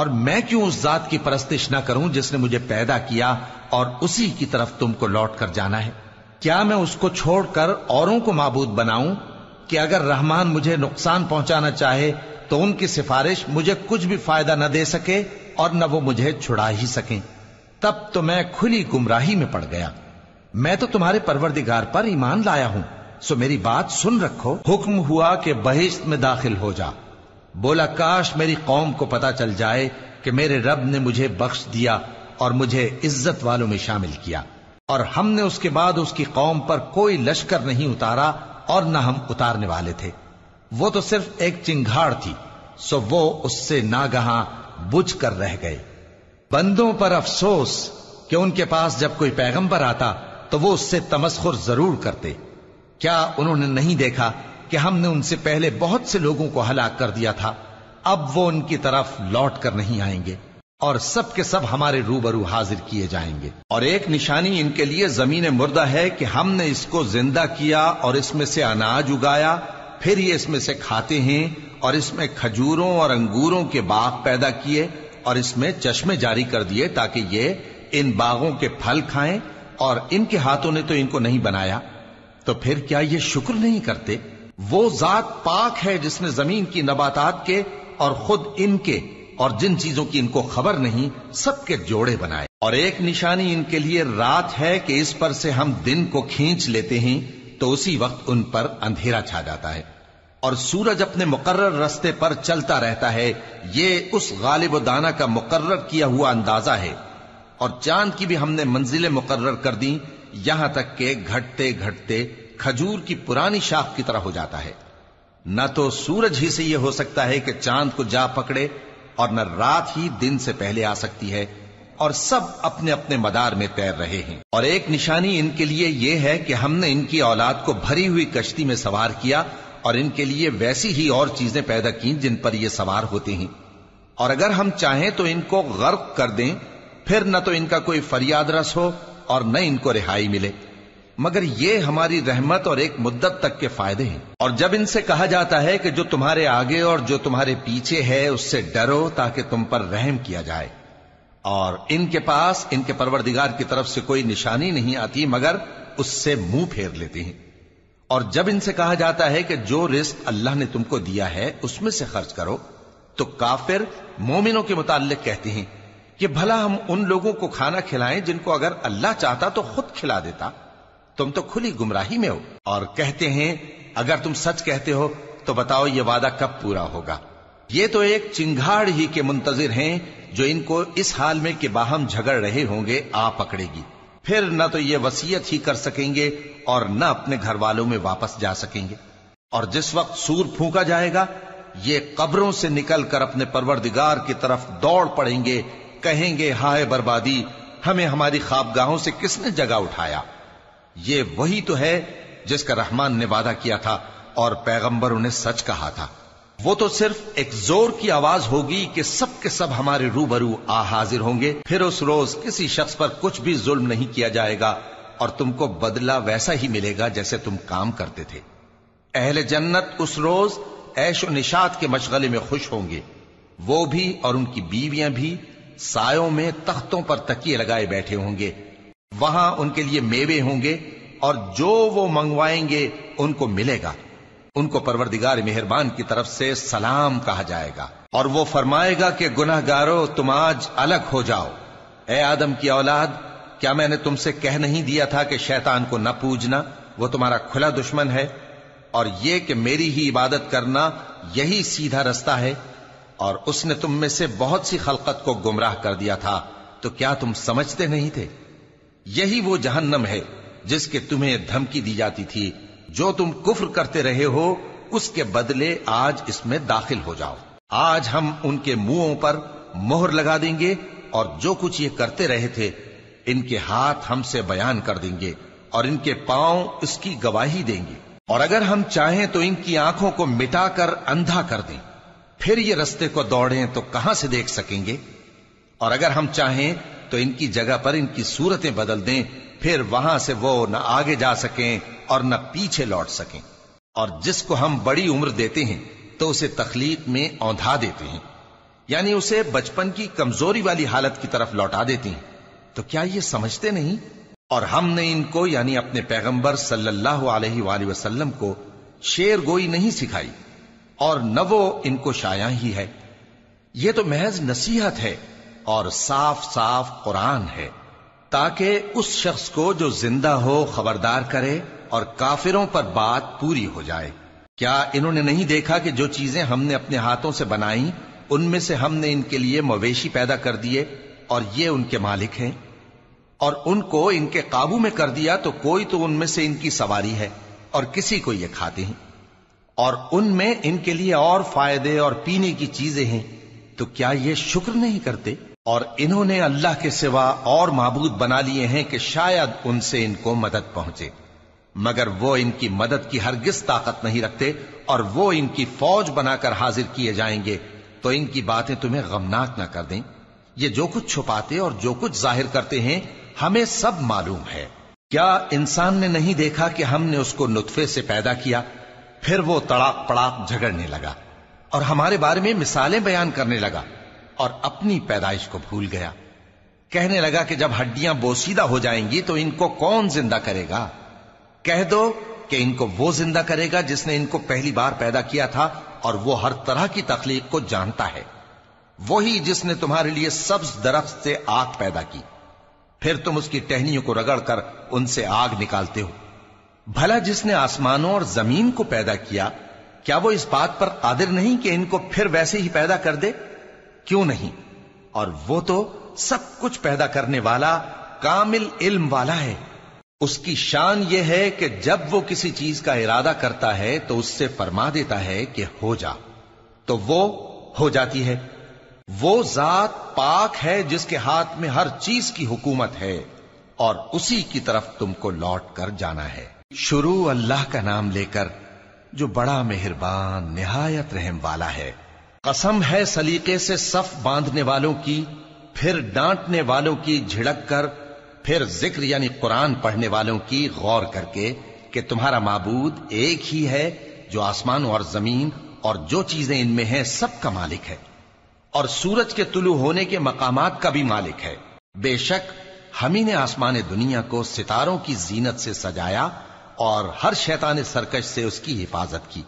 اور میں کیوں اس ذات کی پرستش نہ کروں جس نے مجھے پیدا کیا اور اسی کی طرف تم کو لوٹ کر جانا ہے؟ کیا میں اس کو چھوڑ کر اوروں کو معبود بناؤں کہ اگر رحمان مجھے نقصان پہنچانا چاہے تو ان کی سفارش مجھے کچھ بھی فائدہ نہ دے سکے اور نہ وہ مجھے چھڑا ہی سکیں۔ تب تو میں کھلی گمراہی میں پڑ گیا۔ میں تو تمہارے پروردگار پر ایمان لایا ہوں۔ سو میری بات سن رکھو۔ حکم ہوا کہ بہشت میں داخل ہو جا۔ بولا، کاش میری قوم کو پتا چل جائے کہ میرے رب نے مجھے بخش دیا اور مجھے عزت والوں میں شامل کیا۔ اور ہم نے اس کے بعد اس کی قوم پر کوئی لشکر نہیں اتارا اور نہ ہم اتارنے والے تھے۔ وہ تو صرف ایک چنگھاڑ تھی، سو وہ اس سے ناگہاں بجھ کر رہ گئے۔ بندوں پر افسوس کہ ان کے پاس جب کوئی پیغمبر آتا تو وہ اس سے تمسخر ضرور کرتے۔ کیا انہوں نے نہیں دیکھا کہ ہم نے ان سے پہلے بہت سے لوگوں کو ہلاک کر دیا تھا، اب وہ ان کی طرف لوٹ کر نہیں آئیں گے اور سب کے سب ہمارے روبرو حاضر کیے جائیں گے۔ اور ایک نشانی ان کے لیے زمین مردہ ہے کہ ہم نے اس کو زندہ کیا اور اس میں سے اناج اگایا، پھر یہ اس میں سے کھاتے ہیں اور اس میں کھجوروں اور انگوروں کے باغ پیدا کیے اور اس میں چشمے جاری کر دیے تاکہ یہ ان باغوں کے پھل کھائیں اور ان کے ہاتھوں نے تو ان کو نہیں بنایا۔ تو پھر کیا یہ شکر نہیں کرتے؟ وہ ذات پاک ہے جس نے زمین کی نباتات کے اور خود ان کے اور جن چیزوں کی ان کو خبر نہیں، سب کے جوڑے بنائے۔ اور ایک نشانی ان کے لیے رات ہے کہ اس پر سے ہم دن کو کھینچ لیتے ہیں، تو اسی وقت ان پر اندھیرا چھا جاتا ہے۔ اور سورج اپنے مقرر رستے پر چلتا رہتا ہے۔ یہ اس غالب و دانا کا مقرر کیا ہوا اندازہ ہے۔ اور چاند کی بھی ہم نے منزلیں مقرر کر دی یہاں تک کہ گھٹتے گھٹتے کھجور کی پرانی شاخ کی طرح ہو جاتا ہے۔ نہ تو سورج ہی سے یہ ہو سکتا ہے کہ چاند کو جا پکڑے اور نہ رات ہی دن سے پہلے آ سکتی ہے اور سب اپنے اپنے مدار میں تیر رہے ہیں۔ اور ایک نشانی ان کے لیے یہ ہے کہ ہم نے ان کی اولاد کو بھری ہوئی کشتی میں سوار کیا اور ان کے لیے ویسی ہی اور چیزیں پیدا کی جن پر یہ سوار ہوتے ہیں۔ اور اگر ہم چاہیں تو ان کو غرق کر دیں، پھر نہ تو ان کا کوئی فریاد رس ہو اور نہ ان کو رہائی ملے۔ مگر یہ ہماری رحمت اور ایک مدت تک کے فائدے ہیں۔ اور جب ان سے کہا جاتا ہے کہ جو تمہارے آگے اور جو تمہارے پیچھے ہے، اس سے ڈرو تاکہ تم پر رحم کیا جائے۔ اور ان کے پاس، ان کے پروردگار کی طرف سے کوئی نشانی نہیں آتی، مگر اس سے منہ پھیر لیتے ہیں۔ اور جب ان سے کہا جاتا ہے کہ جو رزق اللہ نے تم کو دیا ہے، اس میں سے خرچ کرو، تو کافر مومنوں کے متعلق کہتے ہیں کہ بھلا ہم ان لوگوں کو کھانا کھلائیں جن کو اگر اللہ چاہتا تو خود کھلا دیتا۔ تم تو کھلی گمراہی میں ہو۔ اور کہتے ہیں، اگر تم سچ کہتے ہو، تو بتاؤ یہ وعدہ کب پورا ہوگا۔ یہ تو ایک چنگاڑ ہی کے منتظر ہیں، جو ان کو اس حال میں کہ باہم جھگڑ رہے ہوں گے، آ پکڑے گی۔ پھر نہ تو یہ وسیعت ہی کر سکیں گے، اور نہ اپنے گھر والوں میں واپس جا سکیں گے۔ اور جس وقت سور پھونکا جائے گا، یہ قبروں سے نکل کر اپنے پروردگار کی طرف دوڑ پڑیں گے، کہیں گے، ہائے بربادی، ہمیں ہماری خوابگاہوں سے کس نے جگہ اٹھایا؟ یہ وہی تو ہے جس کا رحمان نے وعدہ کیا تھا اور پیغمبر انہیں سچ کہا تھا۔ وہ تو صرف ایک زور کی آواز ہوگی کہ سب کے سب ہمارے روبرو آ حاضر ہوں گے۔ پھر اس روز کسی شخص پر کچھ بھی ظلم نہیں کیا جائے گا اور تم کو بدلہ ویسا ہی ملے گا جیسے تم کام کرتے تھے۔ اہل جنت اس روز ایش و نشات کے مشغلے میں خوش ہوں گے۔ وہ بھی اور ان کی بیویاں بھی سایوں میں تختوں پر تکیے لگائے بیٹھے ہوں گے۔ وہاں ان کے لیے میوے ہوں گے اور جو وہ منگوائیں گے ان کو ملے گا۔ ان کو پروردگار مہربان کی طرف سے سلام کہا جائے گا۔ اور وہ فرمائے گا کہ گناہ گارو تم آج الگ ہو جاؤ۔ اے آدم کی اولاد، کیا میں نے تم سے کہہ نہیں دیا تھا کہ شیطان کو نہ پوجنا؟ وہ تمہارا کھلا دشمن ہے۔ اور یہ کہ میری ہی عبادت کرنا یہی سیدھا رستہ ہے۔ اور اس نے تم میں سے بہت سی خلقت کو گمراہ کر دیا تھا۔ تو کیا تم سمجھتے نہیں تھے؟ یہی وہ جہنم ہے جس کے تمہیں دھمکی دی جاتی تھی۔ جو تم کفر کرتے رہے ہو، اس کے بدلے آج اس میں داخل ہو جاؤ۔ آج ہم ان کے منہوں پر مہر لگا دیں گے اور جو کچھ یہ کرتے رہے تھے، ان کے ہاتھ ہم سے بیان کر دیں گے اور ان کے پاؤں اس کی گواہی دیں گے۔ اور اگر ہم چاہیں تو ان کی آنکھوں کو مٹا کر اندھا کر دیں۔ پھر یہ رستے کو دوڑیں تو کہاں سے دیکھ سکیں گے؟ اور اگر ہم چاہیں تو ان کی جگہ پر ان کی صورتیں بدل دیں، پھر وہاں سے وہ نہ آگے جا سکیں اور نہ پیچھے لوٹ سکیں۔ اور جس کو ہم بڑی عمر دیتے ہیں، تو اسے تخلیق میں اوندھا دیتے ہیں۔ یعنی اسے بچپن کی کمزوری والی حالت کی طرف لوٹا دیتی ہیں۔ تو کیا یہ سمجھتے نہیں؟ اور ہم نے ان کو یعنی اپنے پیغمبر صلی اللہ علیہ وآلہ وسلم کو، شیر گوئی نہیں سکھائی۔ اور نہ وہ ان کو شایا ہی ہے۔ یہ تو محض نصیحت ہے۔ اور صاف صاف قرآن ہے، تاکہ اس شخص کو جو زندہ ہو خبردار کرے اور کافروں پر بات پوری ہو جائے۔ کیا انہوں نے نہیں دیکھا کہ جو چیزیں ہم نے اپنے ہاتھوں سے بنائی ان میں سے ہم نے ان کے لیے مویشی پیدا کر دیے اور یہ ان کے مالک ہیں؟ اور ان کو ان کے قابو میں کر دیا تو کوئی تو ان میں سے ان کی سواری ہے اور کسی کو یہ کھاتے ہیں۔ اور ان میں ان کے لیے اور فائدے اور پینے کی چیزیں ہیں، تو کیا یہ شکر نہیں کرتے؟ اور انہوں نے اللہ کے سوا اور معبود بنا لیے ہیں کہ شاید ان سے ان کو مدد پہنچے۔ مگر وہ ان کی مدد کی ہرگز طاقت نہیں رکھتے اور وہ ان کی فوج بنا کر حاضر کیے جائیں گے۔ تو ان کی باتیں تمہیں غمناک نہ کر دیں۔ یہ جو کچھ چھپاتے اور جو کچھ ظاہر کرتے ہیں، ہمیں سب معلوم ہے۔ کیا انسان نے نہیں دیکھا کہ ہم نے اس کو نطفے سے پیدا کیا؟ پھر وہ تڑاک پڑاک جھگڑنے لگا اور ہمارے بارے میں مثالیں بیان کرنے لگا۔ اور اپنی پیدائش کو بھول گیا۔ کہنے لگا کہ جب ہڈیاں بوسیدہ ہو جائیں گی تو ان کو کون زندہ کرے گا؟ کہہ دو کہ ان کو وہ زندہ کرے گا جس نے ان کو پہلی بار پیدا کیا تھا اور وہ ہر طرح کی تخلیق کو جانتا ہے۔ وہی جس نے تمہارے لیے سبز درخت سے آگ پیدا کی۔ پھر تم اس کی ٹہنیوں کو رگڑ کر ان سے آگ نکالتے ہو۔ بھلا جس نے آسمانوں اور زمین کو پیدا کیا کیا وہ اس بات پر قادر نہیں کہ ان کو پھر ویسے ہی پیدا کر دے؟ کیوں نہیں؟ اور وہ تو سب کچھ پیدا کرنے والا کامل علم والا ہے۔ اس کی شان یہ ہے کہ جب وہ کسی چیز کا ارادہ کرتا ہے تو اس سے فرما دیتا ہے کہ ہو جا۔ تو وہ ہو جاتی ہے۔ وہ ذات پاک ہے جس کے ہاتھ میں ہر چیز کی حکومت ہے اور اسی کی طرف تم کو لوٹ کر جانا ہے۔ شروع اللہ کا نام لے کر جو بڑا مہربان، نہایت رحم والا ہے۔ قسم ہے سلیقے سے صف باندھنے والوں کی، پھر ڈانٹنے والوں کی جھڑک کر، پھر ذکر یعنی قرآن پڑھنے والوں کی غور کر کے کہ تمہارا معبود ایک ہی ہے جو آسمان اور زمین اور جو چیزیں ان میں ہیں سب کا مالک ہے۔ اور سورج کے طلوع ہونے کے مقامات کا بھی مالک ہے۔ بے شک، ہم ہی نے آسمان دنیا کو ستاروں کی زینت سے سجایا اور ہر شیطان سرکش سے اس کی حفاظت کی۔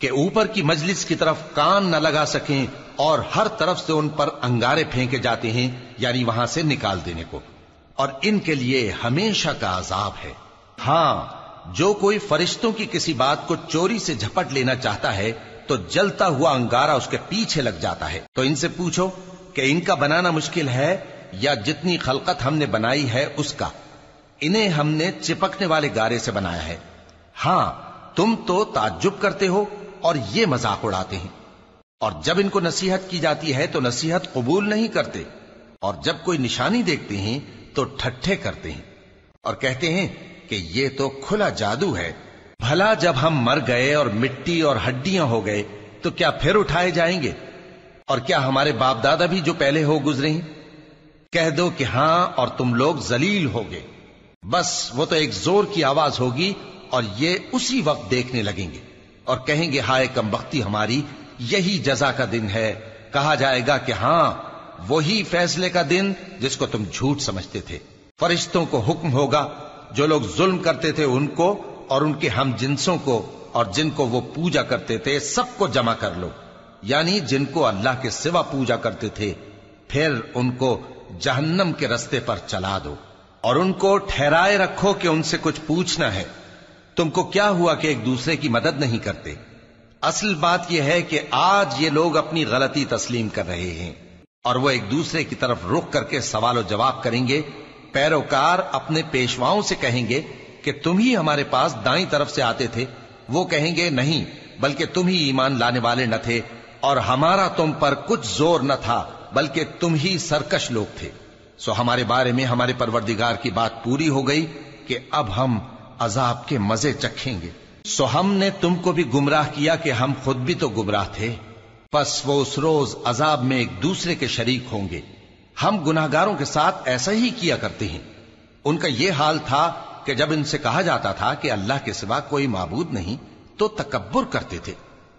کہ اوپر کی مجلس کی طرف کان نہ لگا سکیں اور ہر طرف سے ان پر انگارے پھینکے جاتے ہیں یعنی وہاں سے نکال دینے کو۔ اور ان کے لیے ہمیشہ کا عذاب ہے۔ ہاں جو کوئی فرشتوں کی کسی بات کو چوری سے جھپٹ لینا چاہتا ہے، تو جلتا ہوا انگارا اس کے پیچھے لگ جاتا ہے۔ تو ان سے پوچھو کہ ان کا بنانا مشکل ہے یا جتنی خلقت ہم نے بنائی ہے اس کا؟ انہیں ہم نے چپکنے والے گارے سے بنایا ہے۔ ہاں تم تو تعجب کرتے ہو اور یہ مذاق اڑاتے ہیں۔ اور جب ان کو نصیحت کی جاتی ہے تو نصیحت قبول نہیں کرتے۔ اور جب کوئی نشانی دیکھتے ہیں تو ٹھٹھے کرتے ہیں۔ اور کہتے ہیں کہ یہ تو کھلا جادو ہے۔ بھلا جب ہم مر گئے اور مٹی اور ہڈیاں ہو گئے تو کیا پھر اٹھائے جائیں گے؟ اور کیا ہمارے باپ دادا بھی جو پہلے ہو گزرے ہیں؟ کہہ دو کہ ہاں اور تم لوگ زلیل ہوگے بس وہ تو ایک زور کی آواز ہوگی اور یہ اسی وقت دیکھنے لگیں گے۔ اور کہیں گے، ہائے کم بختی ہماری، یہی جزا کا دن ہے۔ کہا جائے گا کہ ہاں وہی فیصلے کا دن جس کو تم جھوٹ سمجھتے تھے۔ فرشتوں کو حکم ہوگا، جو لوگ ظلم کرتے تھے ان کو اور ان کے ہم جنسوں کو اور جن کو وہ پوجا کرتے تھے، سب کو جمع کر لو۔ یعنی جن کو اللہ کے سوا پوجا کرتے تھے، پھر ان کو جہنم کے رستے پر چلا دو۔ اور ان کو ٹھہرائے رکھو کہ ان سے کچھ پوچھنا ہے۔ تم کو کیا ہوا کہ ایک دوسرے کی مدد نہیں کرتے؟ اصل بات یہ ہے کہ آج یہ لوگ اپنی غلطی تسلیم کر رہے ہیں اور وہ ایک دوسرے کی طرف رخ کر کے سوال و جواب کریں گے، پیروکار اپنے پیشواؤں سے کہیں گے کہ تم ہی ہمارے پاس دائیں طرف سے آتے تھے۔ وہ کہیں گے، نہیں، بلکہ تم ہی ایمان لانے والے نہ تھے اور ہمارا تم پر کچھ زور نہ تھا، بلکہ تم ہی سرکش لوگ تھے۔ سو ہمارے بارے میں ہمارے پروردگار کی بات پوری ہو گئی کہ اب ہم عذاب کے مزے چکھیں گے۔ سو ہم نے تم کو بھی گمراہ کیا کہ ہم خود بھی تو گمراہ تھے۔ پس وہ اس روز عذاب میں ایک دوسرے کے شریک ہوں گے۔ ہم گناہگاروں کے ساتھ ایسا ہی کیا کرتے ہیں۔ ان کا یہ حال تھا کہ جب ان سے کہا جاتا تھا کہ اللہ کے سوا کوئی معبود نہیں، تو تکبر کرتے تھے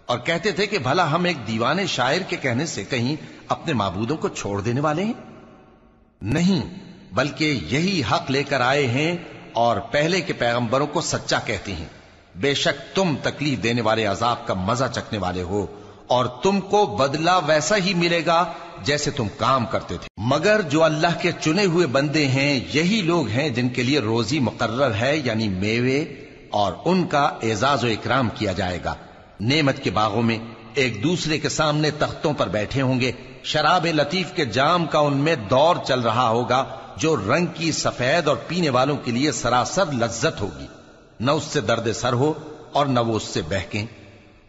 اور کہتے تھے کہ بھلا ہم ایک دیوانے شاعر کے کہنے سے کہیں اپنے معبودوں کو چھوڑ دینے والے ہیں؟ نہیں، بلکہ یہی حق لے کر آئے ہیں اور پہلے کے پیغمبروں کو سچا کہتے ہیں۔ بے شک تم تکلیف دینے والے عذاب کا مزہ چکنے والے ہو اور تم کو بدلہ ویسا ہی ملے گا جیسے تم کام کرتے تھے۔ مگر جو اللہ کے چنے ہوئے بندے ہیں، یہی لوگ ہیں جن کے لیے روزی مقرر ہے یعنی میوے، اور ان کا اعزاز و اکرام کیا جائے گا۔ نعمت کے باغوں میں ایک دوسرے کے سامنے تختوں پر بیٹھے ہوں گے۔ شراب لطیف کے جام کا ان میں دور چل رہا ہوگا۔ جو رنگ کی سفید اور پینے والوں کے لیے سراسر لذت ہوگی۔ نہ اس سے درد سر ہو اور نہ وہ اس سے بہکیں۔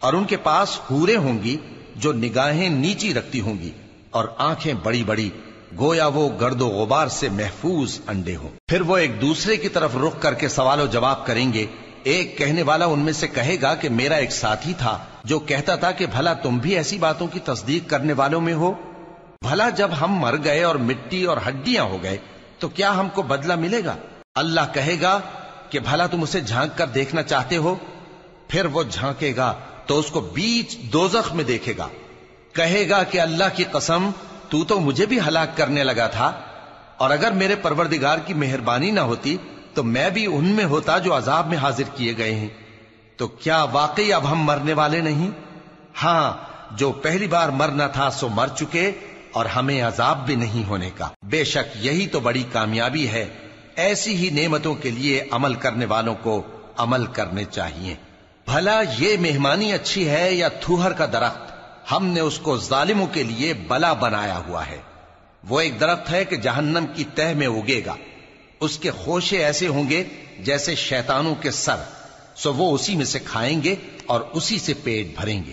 اور ان کے پاس ہورے ہوں گی جو نگاہیں نیچی رکھتی ہوں گی اور آنکھیں بڑی بڑی، گویا وہ گرد و غبار سے محفوظ انڈے ہوں۔ پھر وہ ایک دوسرے کی طرف رخ کر کے سوال و جواب کریں گے۔ ایک کہنے والا ان میں سے کہے گا کہ میرا ایک ساتھی تھا جو کہتا تھا کہ بھلا تم بھی ایسی باتوں کی تصدیق کرنے والوں میں ہو۔ بھلا جب ہم مر گئے اور مٹی اور ہڈیاں ہو گئے تو کیا ہم کو بدلہ ملے گا؟ اللہ کہے گا کہ بھلا تم اسے جھانک کر دیکھنا چاہتے ہو، پھر وہ جھانکے گا تو اس کو بیچ دوزخ میں دیکھے گا۔ کہے گا کہ اللہ کی قسم، تو تو مجھے بھی ہلاک کرنے لگا تھا۔ اور اگر میرے پروردگار کی مہربانی نہ ہوتی، تو میں بھی ان میں ہوتا جو عذاب میں حاضر کیے گئے ہیں۔ تو کیا واقعی اب ہم مرنے والے نہیں؟ ہاں جو پہلی بار مرنا تھا سو مر چکے اور ہمیں عذاب بھی نہیں ہونے کا۔ بے شک یہی تو بڑی کامیابی ہے۔ ایسی ہی نعمتوں کے لیے عمل کرنے والوں کو عمل کرنے چاہیے۔ بھلا یہ مہمانی اچھی ہے یا تھوہر کا درخت؟ ہم نے اس کو ظالموں کے لیے بلا بنایا ہوا ہے۔ وہ ایک درخت ہے کہ جہنم کی تہ میں اگے گا۔ اس کے خوشے ایسے ہوں گے جیسے شیطانوں کے سر۔ سو وہ اسی میں سے کھائیں گے اور اسی سے پیٹ بھریں گے۔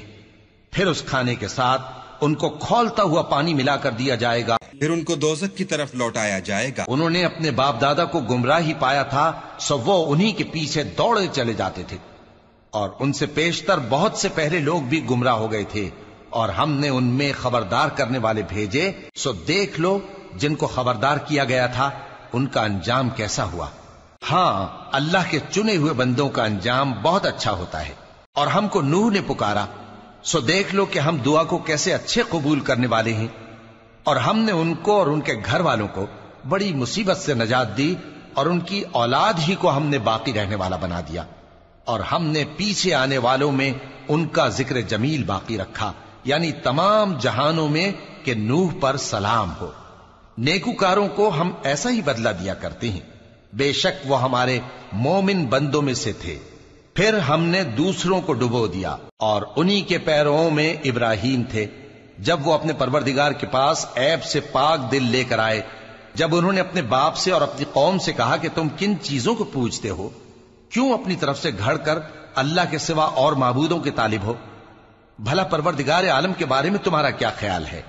پھر اس کھانے کے ساتھ ان کو کھولتا ہوا پانی ملا کر دیا جائے گا۔ پھر ان کو دوزک کی طرف لوٹایا جائے گا۔ انہوں نے اپنے باپ دادا کو گمراہ ہی پایا تھا سو وہ انہی کے پیچھے دوڑے چلے جاتے تھے۔ اور ان سے پیشتر بہت سے پہلے لوگ بھی گمراہ ہو گئے تھے۔ اور ہم نے ان میں خبردار کرنے والے بھیجے سو دیکھ لو جن کو خبردار کیا گیا تھا ان کا انجام کیسا ہوا۔ ہاں اللہ کے چنے ہوئے بندوں کا انجام بہت اچھا ہوتا ہے۔ اور ہم کو نوح نے پکارا۔ سو دیکھ لو کہ ہم دعا کو کیسے اچھے قبول کرنے والے ہیں۔ اور ہم نے ان کو اور ان کے گھر والوں کو بڑی مصیبت سے نجات دی اور ان کی اولاد ہی کو ہم نے باقی رہنے والا بنا دیا۔ اور ہم نے پیچھے آنے والوں میں ان کا ذکر جمیل باقی رکھا۔ یعنی تمام جہانوں میں کہ نوح پر سلام ہو۔ نیکوکاروں کو ہم ایسا ہی بدلہ دیا کرتے ہیں۔ بے شک وہ ہمارے مومن بندوں میں سے تھے۔ پھر ہم نے دوسروں کو ڈبو دیا اور انہی کے پیروں میں ابراہیم تھے۔ جب وہ اپنے پروردگار کے پاس ایب سے پاک دل لے کر آئے، جب انہوں نے اپنے باپ سے اور اپنی قوم سے کہا کہ تم کن چیزوں کو پوچھتے ہو، کیوں اپنی طرف سے گھڑ کر اللہ کے سوا اور معبودوں کے طالب ہو؟ بھلا پروردگار عالم کے بارے میں تمہارا کیا خیال ہے؟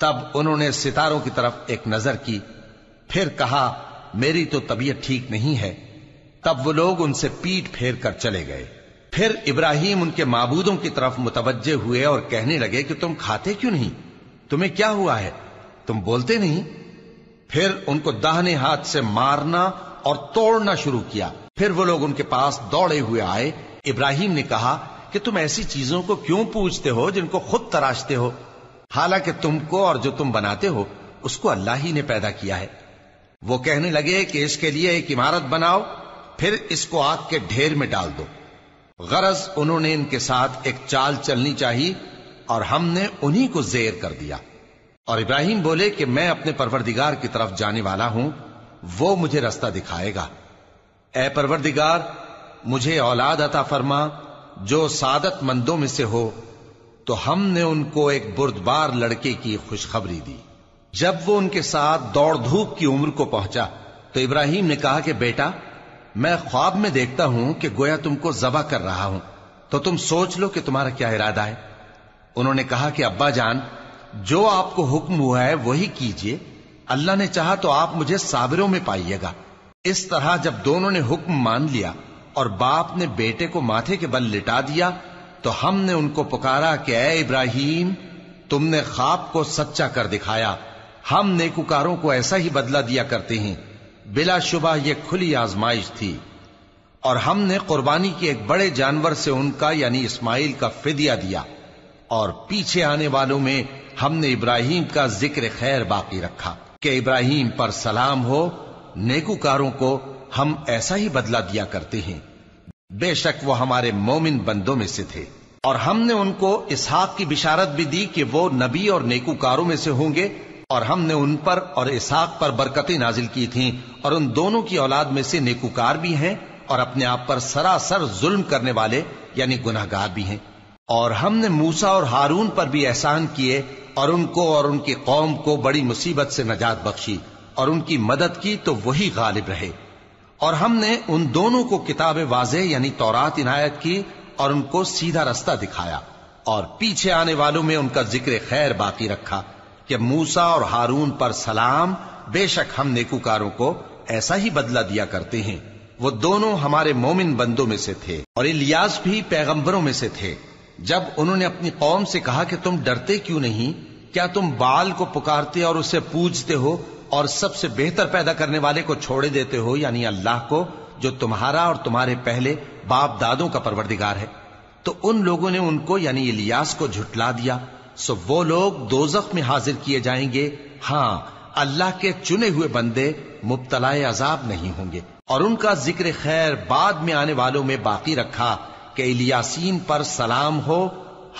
تب انہوں نے ستاروں کی طرف ایک نظر کی، پھر کہا، میری تو طبیعت ٹھیک نہیں ہے۔ تب وہ لوگ ان سے پیٹ پھیر کر چلے گئے۔ پھر ابراہیم ان کے معبودوں کی طرف متوجہ ہوئے اور کہنے لگے کہ تم کھاتے کیوں نہیں؟ تمہیں کیا ہوا ہے؟ تم بولتے نہیں؟ پھر ان کو دہنے ہاتھ سے مارنا اور توڑنا شروع کیا۔ پھر وہ لوگ ان کے پاس دوڑے ہوئے آئے۔ ابراہیم نے کہا کہ تم ایسی چیزوں کو کیوں پوچھتے ہو جن کو خود تراشتے ہو؟ حالانکہ تم کو اور جو تم بناتے ہو، اس کو اللہ ہی نے پیدا کیا ہے۔ وہ کہنے لگے کہ اس کے لیے ایک عمارت بناؤ۔ پھر اس کو آگ کے ڈھیر میں ڈال دو۔ غرض انہوں نے ان کے ساتھ ایک چال چلنی چاہی اور ہم نے انہی کو زیر کر دیا۔ اور ابراہیم بولے کہ میں اپنے پروردگار کی طرف جانے والا ہوں، وہ مجھے رستہ دکھائے گا۔ اے پروردگار، مجھے اولاد عطا فرما، جو سعادت مندوں میں سے ہو، تو ہم نے ان کو ایک بردبار لڑکے کی خوشخبری دی۔ جب وہ ان کے ساتھ دوڑ دھوپ کی عمر کو پہنچا، تو ابراہیم نے کہا کہ بیٹا میں خواب میں دیکھتا ہوں کہ گویا تم کو ذبح کر رہا ہوں۔ تو تم سوچ لو کہ تمہارا کیا ارادہ ہے۔ انہوں نے کہا کہ ابا جان، جو آپ کو حکم ہوا ہے وہی کیجیے۔ اللہ نے چاہا تو آپ مجھے صابروں میں پائیے گا۔ اس طرح جب دونوں نے حکم مان لیا اور باپ نے بیٹے کو ماتھے کے بل لٹا دیا، تو ہم نے ان کو پکارا کہ اے ابراہیم، تم نے خواب کو سچا کر دکھایا۔ ہم نیکوکاروں کو ایسا ہی بدلہ دیا کرتے ہیں۔ بلا شبہ یہ کھلی آزمائش تھی۔ اور ہم نے قربانی کی ایک بڑے جانور سے ان کا یعنی اسماعیل کا فدیہ دیا۔ اور پیچھے آنے والوں میں ہم نے ابراہیم کا ذکر خیر باقی رکھا۔ کہ ابراہیم پر سلام ہو، نیکوکاروں کو ہم ایسا ہی بدلہ دیا کرتے ہیں۔ بے شک وہ ہمارے مومن بندوں میں سے تھے۔ اور ہم نے ان کو اسحاق کی بشارت بھی دی کہ وہ نبی اور نیکوکاروں میں سے ہوں گے۔ اور ہم نے ان پر اور اسحاق پر برکتیں نازل کی تھیں اور ان دونوں کی اولاد میں سے نیکوکار بھی ہیں اور اپنے آپ پر سراسر ظلم کرنے والے یعنی گناہ گار بھی ہیں۔ اور ہم نے موسا اور ہارون پر بھی احسان کیے اور ان کو اور ان کی قوم کو بڑی مصیبت سے نجات بخشی اور ان کی مدد کی تو وہی غالب رہے۔ اور ہم نے ان دونوں کو کتاب واضح یعنی تورات عنایت کی اور ان کو سیدھا رستہ دکھایا اور پیچھے آنے والوں میں ان کا ذکر خیر باقی رکھا۔ کہ موسا اور ہارون پر سلام بے شک ہم نیکوکاروں کو ایسا ہی بدلہ دیا کرتے ہیں۔ وہ دونوں ہمارے مومن بندوں میں سے تھے اور الیاس بھی پیغمبروں میں سے تھے۔ جب انہوں نے اپنی قوم سے کہا کہ تم ڈرتے کیوں نہیں؟ کیا تم بال کو پکارتے اور اسے پوجتے ہو اور سب سے بہتر پیدا کرنے والے کو چھوڑے دیتے ہو؟ یعنی اللہ کو، جو تمہارا اور تمہارے پہلے باپ دادوں کا پروردگار ہے۔ تو ان لوگوں نے ان کو یعنی الیاس کو جھٹلا دیا۔ سو وہ لوگ دوزخ میں حاضر کیے جائیں گے۔ ہاں اللہ کے چنے ہوئے بندے مبتلا عذاب نہیں ہوں گے۔ اور ان کا ذکر خیر بعد میں آنے والوں میں باقی رکھا کہ الیاسین پر سلام ہو۔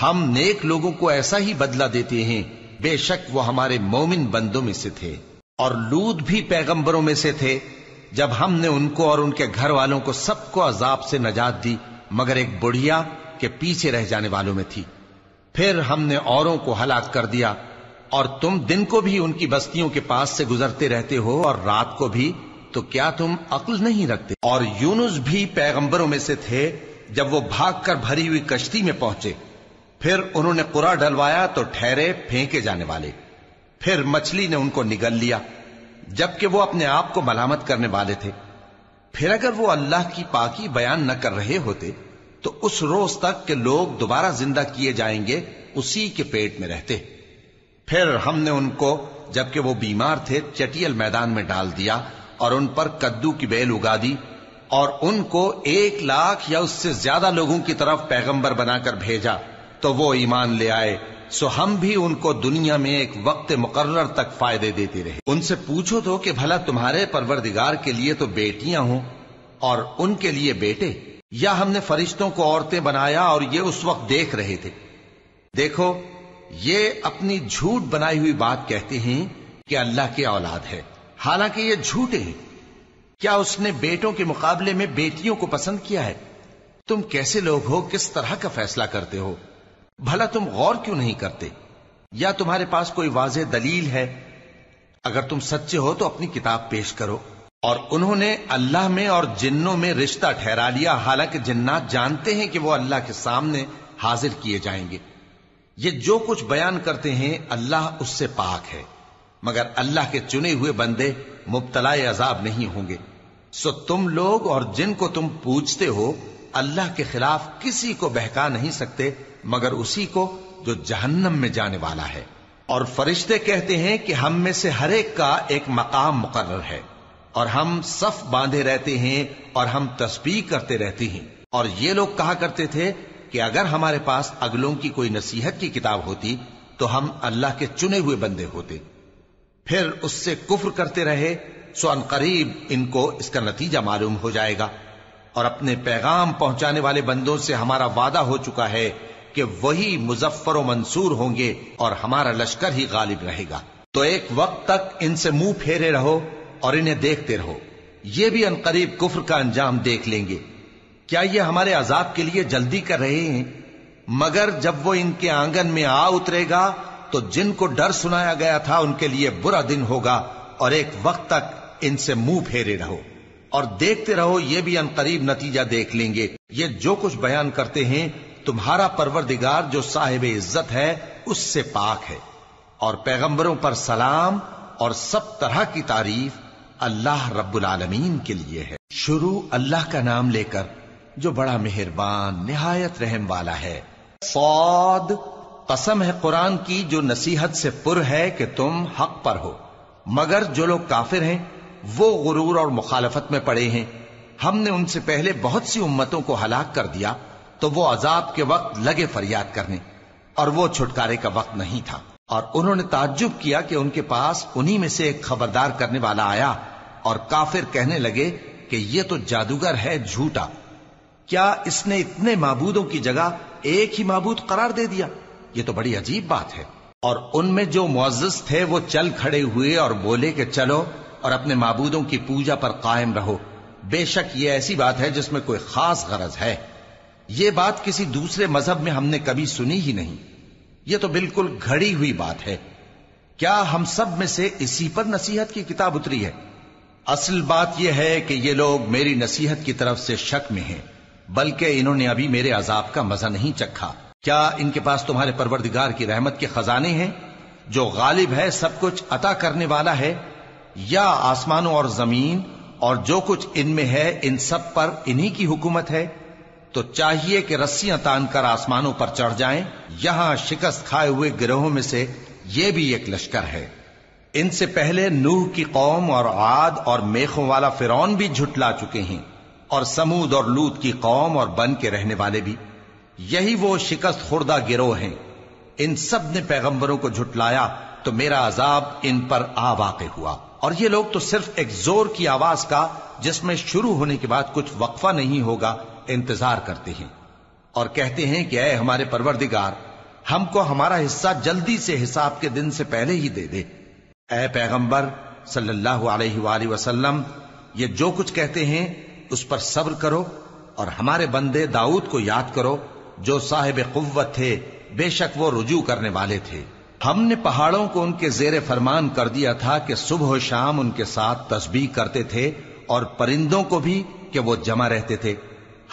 ہم نیک لوگوں کو ایسا ہی بدلہ دیتے ہیں۔ بے شک وہ ہمارے مومن بندوں میں سے تھے۔ اور لود بھی پیغمبروں میں سے تھے۔ جب ہم نے ان کو اور ان کے گھر والوں کو سب کو عذاب سے نجات دی، مگر ایک بڑھیا کے پیچھے رہ جانے والوں میں تھی۔ پھر ہم نے اوروں کو ہلاک کر دیا اور تم دن کو بھی ان کی بستیوں کے پاس سے گزرتے رہتے ہو اور رات کو بھی، تو کیا تم عقل نہیں رکھتے؟ اور یونس بھی پیغمبروں میں سے تھے جب وہ بھاگ کر بھری ہوئی کشتی میں پہنچے۔ پھر انہوں نے قرا ڈلوایا تو ٹھہرے پھینکے جانے والے۔ پھر مچھلی نے ان کو نگل لیا، جبکہ وہ اپنے آپ کو ملامت کرنے والے تھے۔ پھر اگر وہ اللہ کی پاکی بیان نہ کر رہے ہوتے تو اس روز تک کہ لوگ دوبارہ زندہ کیے جائیں گے، اسی کے پیٹ میں رہتے۔ پھر ہم نے ان کو، جبکہ وہ بیمار تھے، چٹیل میدان میں ڈال دیا اور ان پر کدو کی بیل اگا دی اور ان کو ایک لاکھ یا اس سے زیادہ لوگوں کی طرف پیغمبر بنا کر بھیجا۔ تو وہ ایمان لے آئے۔ سو ہم بھی ان کو دنیا میں ایک وقت مقرر تک فائدے دیتے رہے۔ ان سے پوچھو تو کہ بھلا تمہارے پروردگار کے لیے تو بیٹیاں ہوں اور ان کے لیے بیٹے۔ یا ہم نے فرشتوں کو عورتیں بنایا اور یہ اس وقت دیکھ رہے تھے۔ دیکھو، یہ اپنی جھوٹ بنائی ہوئی بات کہتے ہیں کہ اللہ کی اولاد ہے۔ حالانکہ یہ جھوٹے ہیں۔ کیا اس نے بیٹوں کے مقابلے میں بیٹیوں کو پسند کیا ہے؟ تم کیسے لوگ ہو؟ کس طرح کا فیصلہ کرتے ہو؟ بھلا تم غور کیوں نہیں کرتے؟ یا تمہارے پاس کوئی واضح دلیل ہے؟ اگر تم سچے ہو تو اپنی کتاب پیش کرو۔ اور انہوں نے اللہ میں اور جنوں میں رشتہ ٹھہرا لیا۔ حالانکہ جنات جانتے ہیں کہ وہ اللہ کے سامنے حاضر کیے جائیں گے۔ یہ جو کچھ بیان کرتے ہیں، اللہ اس سے پاک ہے۔ مگر اللہ کے چنے ہوئے بندے مبتلا عذاب نہیں ہوں گے۔ سو تم لوگ اور جن کو تم پوچھتے ہو، اللہ کے خلاف کسی کو بہکا نہیں سکتے، مگر اسی کو جو جہنم میں جانے والا ہے۔ اور فرشتے کہتے ہیں کہ ہم میں سے ہر ایک کا ایک مقام مقرر ہے۔ اور ہم صف باندھے رہتے ہیں اور ہم تسبیح کرتے رہتے ہیں۔ اور یہ لوگ کہا کرتے تھے کہ اگر ہمارے پاس اگلوں کی کوئی نصیحت کی کتاب ہوتی تو ہم اللہ کے چنے ہوئے بندے ہوتے۔ پھر اس سے کفر کرتے رہے، سو ان قریب ان کو اس کا نتیجہ معلوم ہو جائے گا۔ اور اپنے پیغام پہنچانے والے بندوں سے ہمارا وعدہ ہو چکا ہے کہ وہی مظفر و منصور ہوں گے اور ہمارا لشکر ہی غالب رہے گا۔ تو ایک وقت تک ان سے منہ پھیرے رہو۔ اور انہیں دیکھتے رہو۔ یہ بھی ان قریب کفر کا انجام دیکھ لیں گے۔ کیا یہ ہمارے عذاب کے لیے جلدی کر رہے ہیں؟ مگر جب وہ ان کے آنگن میں آ اترے گا، تو جن کو ڈر سنایا گیا تھا، ان کے لیے برا دن ہوگا اور ایک وقت تک ان سے منہ پھیرے رہو۔ اور دیکھتے رہو، یہ بھی ان قریب نتیجہ دیکھ لیں گے۔ یہ جو کچھ بیان کرتے ہیں، تمہارا پروردگار جو صاحب عزت ہے، اس سے پاک ہے۔ اور پیغمبروں پر سلام اور سب طرح کی تعریف اللہ رب العالمین کے لیے ہے۔ شروع اللہ کا نام لے کر جو بڑا مہربان، نہایت رحم والا ہے۔ صاد، قسم ہے قرآن کی جو نصیحت سے پر ہے کہ تم حق پر ہو۔ مگر جو لوگ کافر ہیں، وہ غرور اور مخالفت میں پڑے ہیں۔ ہم نے ان سے پہلے بہت سی امتوں کو ہلاک کر دیا، تو وہ عذاب کے وقت لگے فریاد کرنے، اور وہ چھٹکارے کا وقت نہیں تھا۔ اور انہوں نے تعجب کیا کہ ان کے پاس انہی میں سے ایک خبردار کرنے والا آیا۔ اور کافر کہنے لگے کہ یہ تو جادوگر ہے جھوٹا۔ کیا اس نے اتنے معبودوں کی جگہ ایک ہی معبود قرار دے دیا؟ یہ تو بڑی عجیب بات ہے۔ اور ان میں جو معزز تھے وہ چل کھڑے ہوئے اور بولے کہ چلو اور اپنے معبودوں کی پوجا پر قائم رہو۔ بے شک یہ ایسی بات ہے جس میں کوئی خاص غرض ہے۔ یہ بات کسی دوسرے مذہب میں ہم نے کبھی سنی ہی نہیں۔ یہ تو بالکل گھڑی ہوئی بات ہے۔ کیا ہم سب میں سے اسی پر نصیحت کی کتاب اتری ہے؟ اصل بات یہ ہے کہ یہ لوگ میری نصیحت کی طرف سے شک میں ہیں، بلکہ انہوں نے ابھی میرے عذاب کا مزہ نہیں چکھا۔ کیا ان کے پاس تمہارے پروردگار کی رحمت کے خزانے ہیں؟ جو غالب ہے، سب کچھ عطا کرنے والا ہے، یا آسمانوں اور زمین، اور جو کچھ ان میں ہے، ان سب پر انہی کی حکومت ہے؟ تو چاہیے کہ رسیاں تان کر آسمانوں پر چڑھ جائیں، یہاں شکست کھائے ہوئے گروہوں میں سے یہ بھی ایک لشکر ہے۔ ان سے پہلے نوح کی قوم اور عاد اور میخوں والا فرون بھی جھٹلا چکے ہیں اور سمود اور لوت کی قوم اور بن کے رہنے والے بھی۔ یہی وہ شکست خوردہ گروہ ہیں۔ ان سب نے پیغمبروں کو جھٹلایا تو میرا عذاب ان پر آ واقع ہوا۔ اور یہ لوگ تو صرف ایک زور کی آواز کا جس میں شروع ہونے کے بعد کچھ وقفہ نہیں ہوگا انتظار کرتے ہیں۔ اور کہتے ہیں کہ اے ہمارے پروردگار، ہم کو ہمارا حصہ جلدی سے حساب کے دن سے پہلے ہی دے دے۔ اے پیغمبر صلی اللہ علیہ وآلہ وسلم، یہ جو کچھ کہتے ہیں، اس پر صبر کرو اور ہمارے بندے داؤد کو یاد کرو، جو صاحب قوت تھے، بے شک وہ رجوع کرنے والے تھے۔ ہم نے پہاڑوں کو ان کے زیر فرمان کر دیا تھا کہ صبح و شام ان کے ساتھ تسبیح کرتے تھے اور پرندوں کو بھی کہ وہ جمع رہتے تھے۔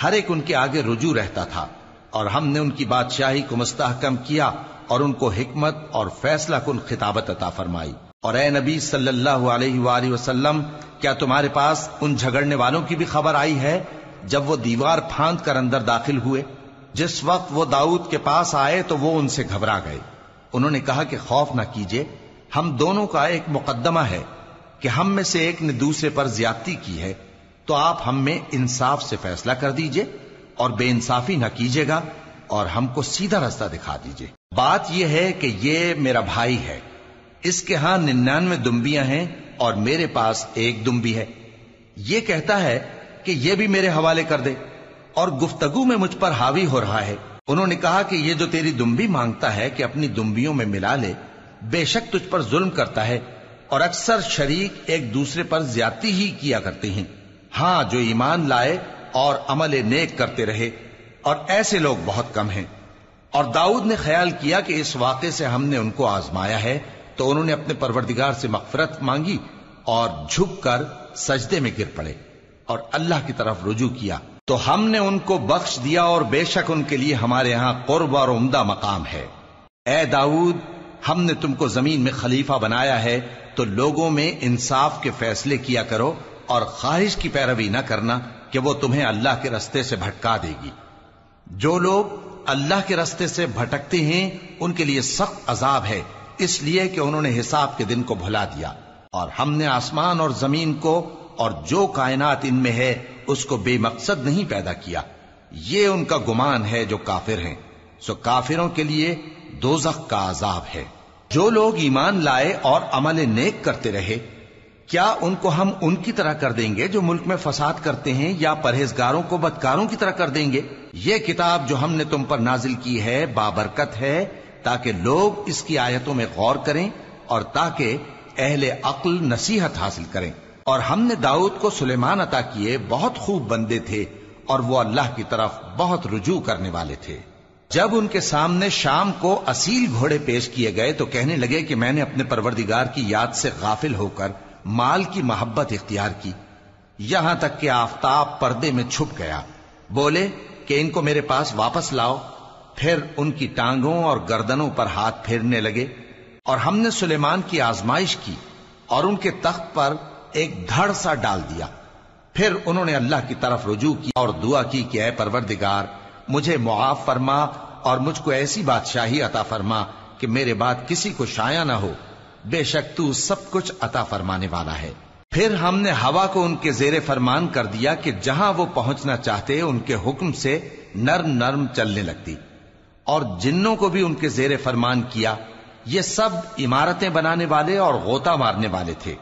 ہر ایک ان کے آگے رجوع رہتا تھا اور ہم نے ان کی بادشاہی کو مستحکم کیا اور ان کو حکمت اور فیصلہ کن خطابت عطا فرمائی۔ اور اے نبی صلی اللہ علیہ وآلہ وسلم، کیا تمہارے پاس ان جھگڑنے والوں کی بھی خبر آئی ہے جب وہ دیوار پھاند کر اندر داخل ہوئے؟ جس وقت وہ داؤد کے پاس آئے تو وہ ان سے گھبرا گئے۔ انہوں نے کہا کہ خوف نہ کیجیے ہم دونوں کا ایک مقدمہ ہے کہ ہم میں سے ایک نے دوسرے پر زیادتی کی ہے، تو آپ ہم میں انصاف سے فیصلہ کر دیجیے اور بے انصافی نہ کیجیے گا اور ہم کو سیدھا رستہ دکھا دیجیے۔ بات یہ ہے کہ یہ میرا بھائی ہے۔ اس کے ہاں ننانوے دمبیاں ہیں اور میرے پاس ایک دمبی ہے۔ یہ کہتا ہے کہ یہ بھی میرے حوالے کر دے اور گفتگو میں مجھ پر حاوی ہو رہا ہے۔ انہوں نے کہا کہ یہ جو تیری دمبی مانگتا ہے کہ اپنی دمبیوں میں ملا لے، بے شک تجھ پر ظلم کرتا ہے اور اکثر شریک ایک دوسرے پر زیادتی ہی کیا کرتے ہیں۔ ہاں جو ایمان لائے اور عمل نیک کرتے رہے اور ایسے لوگ بہت کم ہیں۔ اور داؤد نے خیال کیا کہ اس واقعے سے ہم نے ان کو آزمایا ہے تو انہوں نے اپنے پروردگار سے مغفرت مانگی اور جھک کر سجدے میں گر پڑے اور اللہ کی طرف رجوع کیا۔ تو ہم نے ان کو بخش دیا اور بے شک ان کے لیے ہمارے ہاں قرب اور عمدہ مقام ہے۔ اے داؤد، ہم نے تم کو زمین میں خلیفہ بنایا ہے، تو لوگوں میں انصاف کے فیصلے کیا کرو اور خواہش کی پیروی نہ کرنا کہ وہ تمہیں اللہ کے رستے سے بھٹکا دے گی۔ جو لوگ اللہ کے رستے سے بھٹکتے ہیں، ان کے لیے سخت عذاب ہے۔ اس لیے کہ انہوں نے حساب کے دن کو بھلا دیا اور ہم نے آسمان اور زمین کو اور جو کائنات ان میں ہے، اس کو بے مقصد نہیں پیدا کیا۔ یہ ان کا گمان ہے جو کافر ہیں۔ سو کافروں کے لیے دوزخ کا عذاب ہے۔ جو لوگ ایمان لائے اور عمل نیک کرتے رہے، کیا ان کو ہم ان کی طرح کر دیں گے جو ملک میں فساد کرتے ہیں یا پرہیزگاروں کو بدکاروں کی طرح کر دیں گے؟ یہ کتاب جو ہم نے تم پر نازل کی ہے، بابرکت ہے۔ تاکہ لوگ اس کی آیتوں میں غور کریں اور تاکہ اہل عقل نصیحت حاصل کریں۔ اور ہم نے داؤد کو سلیمان عطا کیے، بہت خوب بندے تھے اور وہ اللہ کی طرف بہت رجوع کرنے والے تھے۔ جب ان کے سامنے شام کو اصیل گھوڑے پیش کیے گئے تو کہنے لگے کہ میں نے اپنے پروردگار کی یاد سے غافل ہو کر مال کی محبت اختیار کی۔ یہاں تک کہ آفتاب پردے میں چھپ گیا۔ بولے کہ ان کو میرے پاس واپس لاؤ۔ پھر ان کی ٹانگوں اور گردنوں پر ہاتھ پھیرنے لگے اور ہم نے سلیمان کی آزمائش کی اور ان کے تخت پر ایک دھڑ سا ڈال دیا۔ پھر انہوں نے اللہ کی طرف رجوع کی اور دعا کی کہ اے پروردگار، مجھے معاف فرما اور مجھ کو ایسی بادشاہی عطا فرما کہ میرے بعد کسی کو شایا نہ ہو۔ بے شک تو سب کچھ عطا فرمانے والا ہے۔ پھر ہم نے ہوا کو ان کے زیر فرمان کر دیا کہ جہاں وہ پہنچنا چاہتے، ان کے حکم سے نرم نرم چلنے لگتی۔ اور جنوں کو بھی ان کے زیر فرمان کیا، یہ سب عمارتیں بنانے والے اور غوطہ مارنے والے تھے۔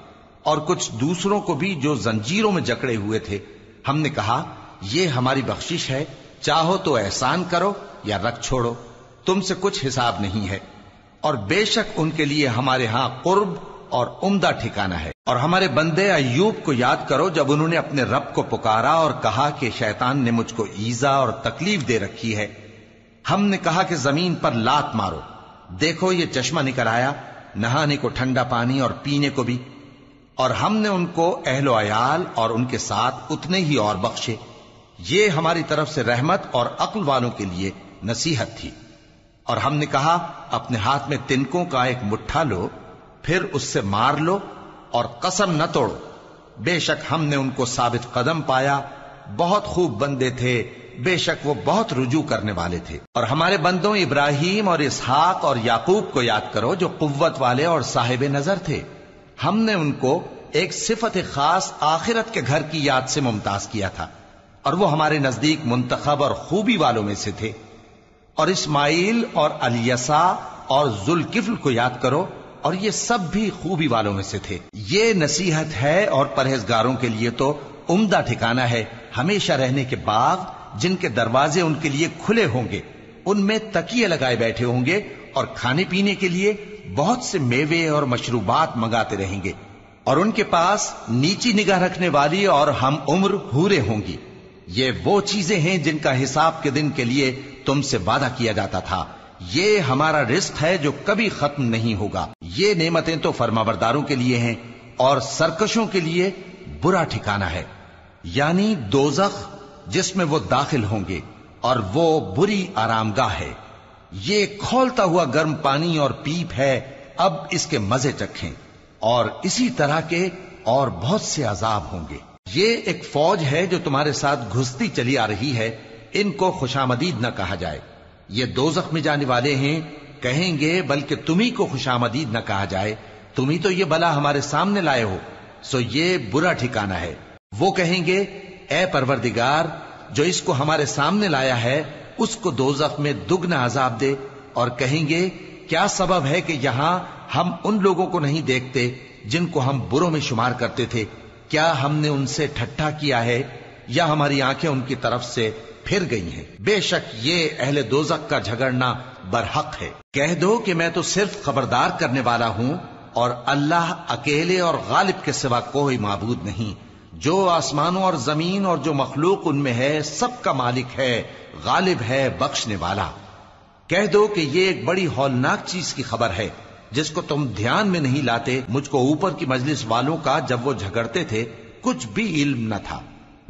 اور کچھ دوسروں کو بھی جو زنجیروں میں جکڑے ہوئے تھے۔ ہم نے کہا، یہ ہماری بخشش ہے، چاہو تو احسان کرو یا رکھ چھوڑو، تم سے کچھ حساب نہیں ہے۔ اور بے شک ان کے لیے ہمارے ہاں قرب اور عمدہ ٹھکانا ہے۔ اور ہمارے بندے ایوب کو یاد کرو، جب انہوں نے اپنے رب کو پکارا اور کہا کہ شیطان نے مجھ کو ایزا اور تکلیف دے رکھی ہے۔ ہم نے کہا کہ زمین پر لات مارو۔ دیکھو یہ چشمہ نکل آیا، نہانے کو ٹھنڈا پانی اور پینے کو بھی۔ اور ہم نے ان کو اہل و عیال اور ان کے ساتھ اتنے ہی اور بخشے۔ یہ ہماری طرف سے رحمت اور عقل والوں کے لیے نصیحت تھی۔ اور ہم نے کہا، اپنے ہاتھ میں تنکوں کا ایک مٹھا لو، پھر اس سے مار لو اور قسم نہ توڑو۔ بے شک ہم نے ان کو ثابت قدم پایا۔ بہت خوب بندے تھے، بے شک وہ بہت رجوع کرنے والے تھے۔ اور ہمارے بندوں ابراہیم اور اسحاق اور یعقوب کو یاد کرو جو قوت والے اور صاحب نظر تھے۔ ہم نے ان کو ایک صفت خاص آخرت کے گھر کی یاد سے ممتاز کیا تھا۔ اور وہ ہمارے نزدیک منتخب اور خوبی والوں میں سے تھے۔ اور اسماعیل اور الیسا اور ذوالکفل کو یاد کرو، اور یہ سب بھی خوبی والوں میں سے تھے۔ یہ نصیحت ہے اور پرہیزگاروں کے لیے تو عمدہ ٹھکانا ہے ہمیشہ رہنے کے باغ جن کے دروازے ان کے لیے کھلے ہوں گے۔ ان میں تکیے لگائے بیٹھے ہوں گے اور کھانے پینے کے لیے بہت سے میوے اور مشروبات منگاتے رہیں گے۔ اور ان کے پاس نیچی نگاہ رکھنے والی اور ہم عمر ہورے ہوں گی۔ یہ وہ چیزیں ہیں جن کا حساب کے دن کے لیے تم سے وعدہ کیا جاتا تھا۔ یہ ہمارا رزق ہے جو کبھی ختم نہیں ہوگا۔ یہ نعمتیں تو فرماورداروں کے لیے ہیں اور سرکشوں کے لیے برا ٹھکانا ہے۔ یعنی دوزخ جس میں وہ داخل ہوں گے اور وہ بری آرام گاہ ہے۔ یہ کھولتا ہوا گرم پانی اور پیپ ہے، اب اس کے مزے چکھیں۔ اور اسی طرح کے اور بہت سے عذاب ہوں گے۔ یہ ایک فوج ہے جو تمہارے ساتھ گھستی چلی آ رہی ہے۔ ان کو خوشامدید نہ کہا جائے۔ یہ دو میں جانے والے ہیں۔ کہیں گے، بلکہ تمہیں کو خوشامدید نہ کہا جائے۔ تمہیں تو یہ بلا ہمارے سامنے لائے ہو۔ سو یہ برا ٹھکانا ہے۔ وہ کہیں گے، اے پروردگار، جو اس کو ہمارے سامنے لایا ہے، اس کو دوزخ میں دگنا عذاب دے اور کہیں گے، کیا سبب ہے کہ یہاں ہم ان لوگوں کو نہیں دیکھتے جن کو ہم بروں میں شمار کرتے تھے؟ کیا ہم نے ان سے ٹھٹھا کیا ہے یا ہماری آنکھیں ان کی طرف سے پھر گئی ہیں؟ بے شک یہ اہل دوزک کا جھگڑنا برحق ہے۔ کہہ دو کہ میں تو صرف خبردار کرنے والا ہوں اور اللہ اکیلے اور غالب کے سوا کوئی معبود نہیں۔ جو آسمانوں اور زمین اور جو مخلوق ان میں ہے، سب کا مالک ہے، غالب ہے، بخشنے والا۔ کہہ دو کہ یہ ایک بڑی ہولناک چیز کی خبر ہے، جس کو تم دھیان میں نہیں لاتے، مجھ کو اوپر کی مجلس والوں کا جب وہ جھگڑتے تھے، کچھ بھی علم نہ تھا۔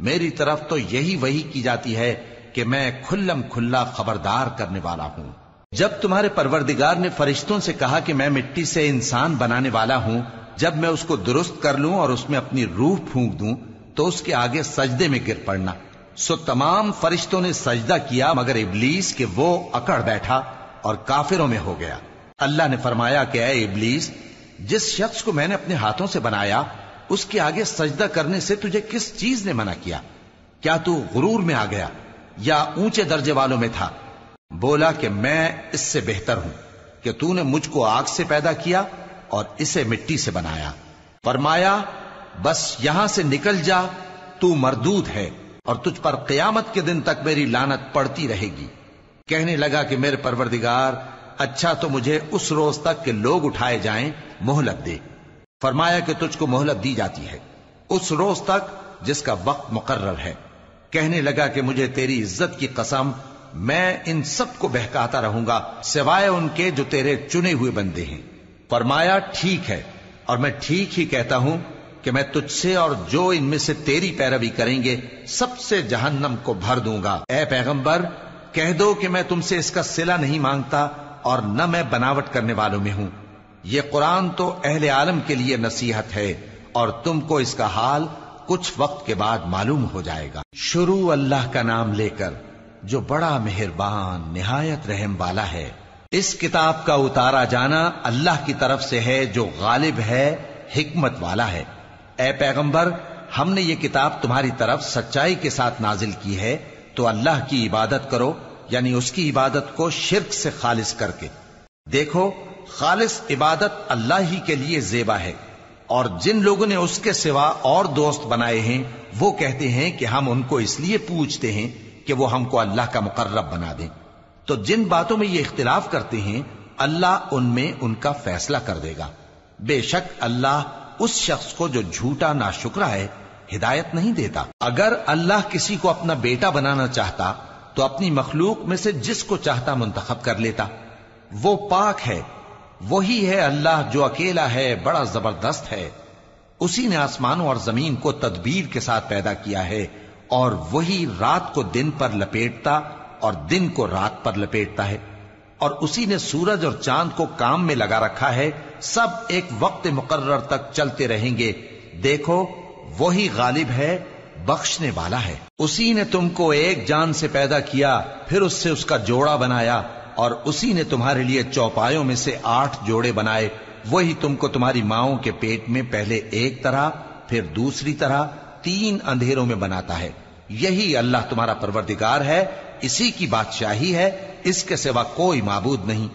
میری طرف تو یہی وہی کی جاتی ہے کہ میں کھلم کھلا خبردار کرنے والا ہوں۔ جب تمہارے پروردگار نے فرشتوں سے کہا کہ میں مٹی سے انسان بنانے والا ہوں جب میں اس کو درست کر لوں اور اس میں اپنی روح پھونک دوں، تو اس کے آگے سجدے میں گر پڑنا۔ سو تمام فرشتوں نے سجدہ کیا، مگر ابلیس کہ وہ اکڑ بیٹھا اور کافروں میں ہو گیا۔ اللہ نے فرمایا کہ اے ابلیس، جس شخص کو میں نے اپنے ہاتھوں سے بنایا، اس کے آگے سجدہ کرنے سے تجھے کس چیز نے منع کیا؟ کیا تو غرور میں آ گیا یا اونچے درجے والوں میں تھا؟ بولا کہ میں اس سے بہتر ہوں کہ تو نے مجھ کو آگ سے پیدا کیا اور اسے مٹی سے بنایا۔ فرمایا، بس یہاں سے نکل جا، تو مردود ہے اور تجھ پر قیامت کے دن تک میری لانت پڑتی رہے گی۔ کہنے لگا کہ میرے پروردگار اچھا تو مجھے اس روز تک کہ لوگ اٹھائے جائیں، مہلت دے۔ فرمایا کہ تجھ کو مہلت دی جاتی ہے۔ اس روز تک جس کا وقت مقرر ہے۔ کہنے لگا کہ مجھے تیری عزت کی قسم، میں ان سب کو بہکاتا رہوں گا، سوائے ان کے جو تیرے چنے ہوئے بندے ہیں۔ فرمایا، ٹھیک ہے، اور میں ٹھیک ہی کہتا ہوں کہ میں تجھ سے اور جو ان میں سے تیری پیروی کریں گے، سب سے جہنم کو بھر دوں گا۔ اے پیغمبر، کہہ دو کہ میں تم سے اس کا سلا نہیں مانگتا اور نہ میں بناوٹ کرنے والوں میں ہوں۔ یہ قرآن تو اہل عالم کے لیے نصیحت ہے اور تم کو اس کا حال کچھ وقت کے بعد معلوم ہو جائے گا۔ شروع اللہ کا نام لے کر، جو بڑا مہربان، نہایت رحم والا ہے۔ اس کتاب کا اتارا جانا اللہ کی طرف سے ہے جو غالب ہے، حکمت والا ہے۔ اے پیغمبر، ہم نے یہ کتاب تمہاری طرف سچائی کے ساتھ نازل کی ہے، تو اللہ کی عبادت کرو یعنی اس کی عبادت کو شرک سے خالص کر کے۔ دیکھو، خالص عبادت اللہ ہی کے لیے زیبا ہے۔ اور جن لوگوں نے اس کے سوا اور دوست بنائے ہیں، وہ کہتے ہیں کہ ہم ان کو اس لیے پوچھتے ہیں کہ وہ ہم کو اللہ کا مقرب بنا دیں۔ تو جن باتوں میں یہ اختلاف کرتے ہیں، اللہ ان میں ان کا فیصلہ کر دے گا۔ بے شک اللہ اس شخص کو جو جھوٹا نا ہے، ہدایت نہیں دیتا۔ اگر اللہ کسی کو اپنا بیٹا بنانا چاہتا، تو اپنی مخلوق میں سے جس کو چاہتا منتخب کر لیتا۔ وہ پاک ہے۔ وہی ہے اللہ جو اکیلا ہے، بڑا زبردست ہے۔ اسی نے آسمانوں اور زمین کو تدبیر کے ساتھ پیدا کیا ہے اور وہی رات کو دن پر لپیٹتا اور دن کو رات پر لپیٹتا ہے اور اسی نے سورج اور چاند کو کام میں لگا رکھا ہے، سب ایک وقت مقرر تک چلتے رہیں گے۔ دیکھو، وہی غالب ہے، بخشنے والا ہے۔ اسی نے تم کو ایک جان سے پیدا کیا، پھر اس سے اس کا جوڑا بنایا، اور اسی نے تمہارے لیے چوپایوں میں سے آٹھ جوڑے بنائے۔ وہی تم کو تمہاری ماؤں کے پیٹ میں پہلے ایک طرح، پھر دوسری طرح، تین اندھیروں میں بناتا ہے۔ یہی اللہ تمہارا پروردگار ہے اسی کی بادشاہی ہے، اس کے سوا کوئی معبود نہیں۔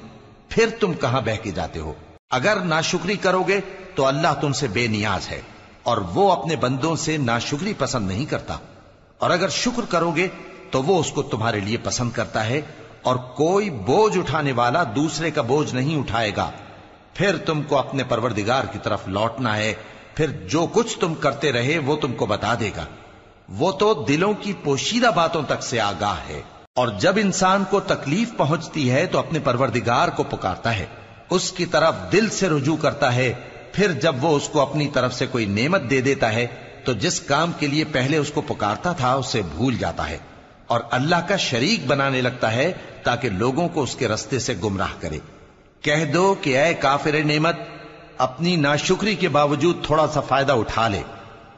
پھر تم کہاں بہ کے جاتے ہو؟ اگر ناشکری کرو گے تو اللہ تم سے بے نیاز ہے، اور وہ اپنے بندوں سے ناشکری پسند نہیں کرتا۔ اور اگر شکر کرو گے تو وہ اس کو تمہارے لیے پسند کرتا ہے، اور کوئی بوجھ اٹھانے والا دوسرے کا بوجھ نہیں اٹھائے گا۔ پھر تم کو اپنے پروردگار کی طرف لوٹنا ہے، پھر جو کچھ تم کرتے رہے وہ تم کو بتا دے گا۔ وہ تو دلوں کی پوشیدہ باتوں تک سے آگاہ ہے۔ اور جب انسان کو تکلیف پہنچتی ہے تو اپنے پروردگار کو پکارتا ہے۔ اس کی طرف دل سے رجوع کرتا ہے۔ پھر جب وہ اس کو اپنی طرف سے کوئی نعمت دے دیتا ہے، تو جس کام کے لیے پہلے اس کو پکارتا تھا، اسے بھول جاتا ہے۔ اور اللہ کا شریک بنانے لگتا ہے تاکہ لوگوں کو اس کے رستے سے گمراہ کرے۔ کہہ دو کہ اے کافر نعمت، اپنی ناشکری کے باوجود تھوڑا سا فائدہ اٹھا لے۔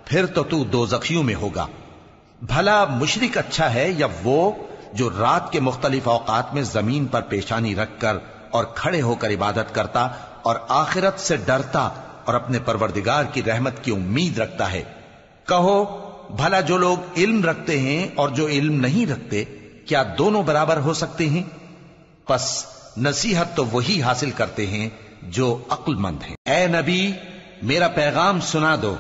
پھر تو تو دو میں ہوگا۔ بھلا مشرق اچھا ہے یا وہ جو رات کے مختلف اوقات میں زمین پر پیشانی رکھ کر اور کھڑے ہو کر عبادت کرتا اور آخرت سے ڈرتا اور اپنے پروردگار کی رحمت کی امید رکھتا ہے۔ کہو، بھلا جو لوگ علم رکھتے ہیں اور جو علم نہیں رکھتے، کیا دونوں برابر ہو سکتے ہیں؟ پس نصیحت تو وہی حاصل کرتے ہیں جو عقل مند ہیں۔ اے نبی، میرا پیغام سنا دو۔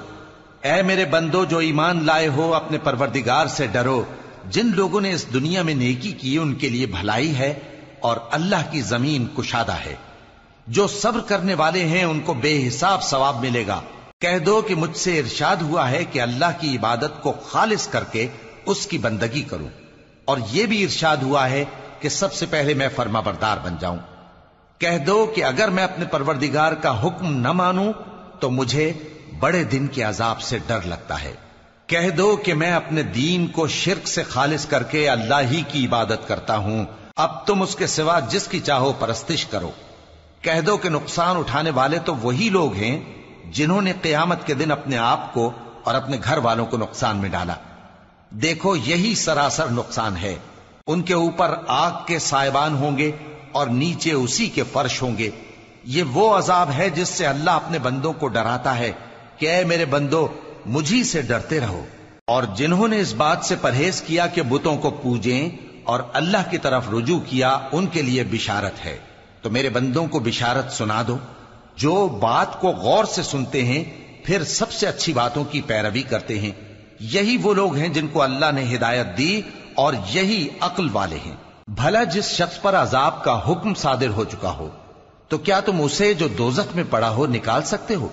اے میرے بندو، جو ایمان لائے ہو، اپنے پروردگار سے ڈرو۔ جن لوگوں نے اس دنیا میں نیکی کی، ان کے لیے بھلائی ہے اور اللہ کی زمین کشادہ ہے۔ جو صبر کرنے والے ہیں، ان کو بے حساب ثواب ملے گا۔ کہہ دو کہ مجھ سے ارشاد ہوا ہے کہ اللہ کی عبادت کو خالص کر کے اس کی بندگی کروں۔ اور یہ بھی ارشاد ہوا ہے کہ سب سے پہلے میں فرما بردار بن جاؤں۔ کہہ دو کہ اگر میں اپنے پروردگار کا حکم نہ مانوں، تو مجھے بڑے دن کے عذاب سے ڈر لگتا ہے۔ کہہ دو کہ میں اپنے دین کو شرک سے خالص کر کے اللہ ہی کی عبادت کرتا ہوں۔ اب تم اس کے سوا جس کی چاہو پرستش کرو۔ کہہ دو کہ نقصان اٹھانے والے تو وہی لوگ ہیں جنہوں نے قیامت کے دن اپنے آپ کو اور اپنے گھر والوں کو نقصان میں ڈالا۔ دیکھو، یہی سراسر نقصان ہے۔ ان کے اوپر آگ کے سائبان ہوں گے اور نیچے اسی کے فرش ہوں گے۔ یہ وہ عذاب ہے جس سے اللہ اپنے بندوں کو ڈراتا ہے کہ اے میرے بندو مجھی سے ڈرتے رہو۔ اور جنہوں نے اس بات سے پرہیز کیا کہ بتوں کو پوجیں اور اللہ کی طرف رجوع کیا، ان کے لیے بشارت ہے۔ تو میرے بندوں کو بشارت سنا دو۔ جو بات کو غور سے سنتے ہیں، پھر سب سے اچھی باتوں کی پیروی کرتے ہیں۔ یہی وہ لوگ ہیں جن کو اللہ نے ہدایت دی اور یہی عقل والے ہیں۔ بھلا جس شخص پر عذاب کا حکم صادر ہو چکا ہو، تو کیا تم اسے جو دوزخ میں پڑا ہو نکال سکتے ہو؟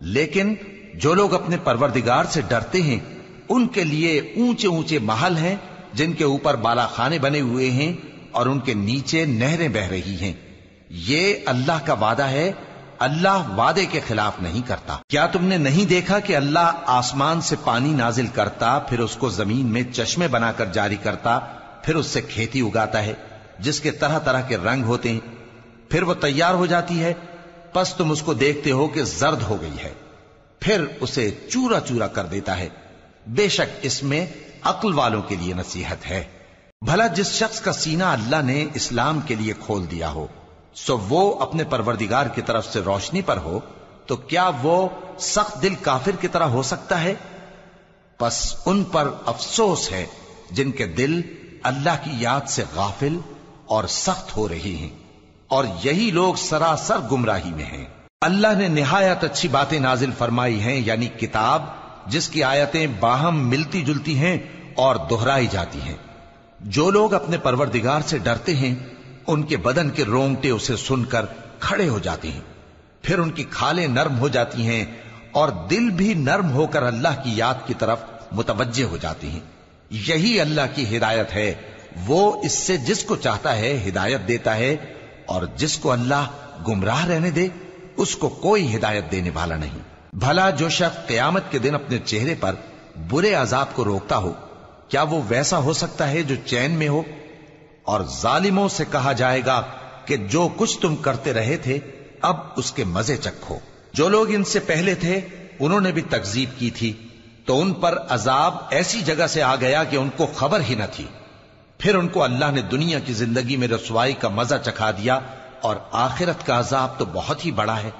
لیکن جو لوگ اپنے پروردگار سے ڈرتے ہیں، ان کے لیے اونچے اونچے محل ہیں، جن کے اوپر بالا خانے بنے ہوئے ہیں اور ان کے نیچے نہریں بہ رہی ہیں۔ یہ اللہ کا وعدہ ہے، اللہ وعدے کے خلاف نہیں کرتا۔ کیا تم نے نہیں دیکھا کہ اللہ آسمان سے پانی نازل کرتا، پھر اس کو زمین میں چشمے بنا کر جاری کرتا، پھر اس سے کھیتی اگاتا ہے، جس کے طرح طرح کے رنگ ہوتے ہیں، پھر وہ تیار ہو جاتی ہے، پس تم اس کو دیکھتے ہو کہ زرد ہو گئی ہے۔ پھر اسے چورا چورا کر دیتا ہے۔ بے شک اس میں عقل والوں کے لیے نصیحت ہے۔ بھلا جس شخص کا سینہ اللہ نے اسلام کے لیے کھول دیا ہو، سو وہ اپنے پروردگار کی طرف سے روشنی پر ہو، تو کیا وہ سخت دل کافر کی طرح ہو سکتا ہے؟ پس ان پر افسوس ہے جن کے دل اللہ کی یاد سے غافل اور سخت ہو رہی ہے اور یہی لوگ سراسر گمراہی میں ہیں۔ اللہ نے نہایت اچھی باتیں نازل فرمائی ہیں یعنی کتاب، جس کی آیتیں باہم ملتی جلتی ہیں اور دہرائی جاتی ہیں۔ جو لوگ اپنے پروردگار سے ڈرتے ہیں، ان کے بدن کے رونگٹے اسے سن کر کھڑے ہو جاتے ہیں۔ پھر ان کی کھالیں نرم ہو جاتی ہیں اور دل بھی نرم ہو کر اللہ کی یاد کی طرف متوجہ ہو جاتی ہیں۔ یہی اللہ کی ہدایت ہے۔ وہ اس سے جس کو چاہتا ہے ہدایت دیتا ہے اور جس کو اللہ گمراہ رہنے دے اس کو کوئی ہدایت دینے والا نہیں۔ بھلا جو شخص قیامت کے دن اپنے چہرے پر برے عذاب کو روکتا ہو، کیا وہ ویسا ہو سکتا ہے جو چین میں ہو؟ اور ظالموں سے کہا جائے گا کہ جو کچھ تم کرتے رہے تھے، اب اس کے مزے چکھو۔ جو لوگ ان سے پہلے تھے، انہوں نے بھی تکزیب کی تھی۔ تو ان پر عذاب ایسی جگہ سے آ گیا کہ ان کو خبر ہی نہ تھی۔ پھر ان کو اللہ نے دنیا کی زندگی میں رسوائی کا مزہ چکھا دیا۔ اور آخرت کا عذاب تو بہت ہی بڑا ہے۔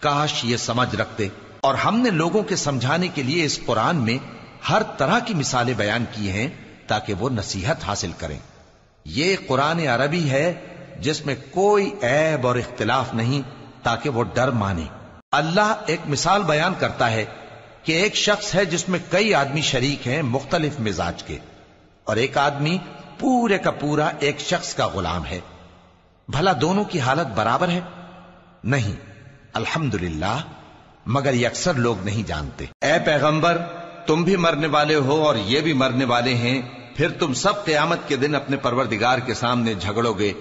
کاش یہ سمجھ رکھتے۔ اور ہم نے لوگوں کے سمجھانے کے لیے اس قرآن میں ہر طرح کی مثالیں بیان کی ہیں تاکہ وہ نصیحت حاصل کریں۔ یہ قرآن عربی ہے جس میں کوئی عیب اور اختلاف نہیں تاکہ وہ ڈر مانے۔ اللہ ایک مثال بیان کرتا ہے کہ ایک شخص ہے جس میں کئی آدمی شریک ہیں مختلف مزاج کے۔ اور ایک آدمی پورے کا پورا ایک شخص کا غلام ہے۔ بھلا دونوں کی حالت برابر ہے؟ نہیں الحمد مگر یہ اکثر لوگ نہیں جانتے۔ اے پیغمبر، تم بھی مرنے والے ہو اور یہ بھی مرنے والے ہیں، پھر تم سب قیامت کے دن اپنے پروردگار کے سامنے جھگڑو گے۔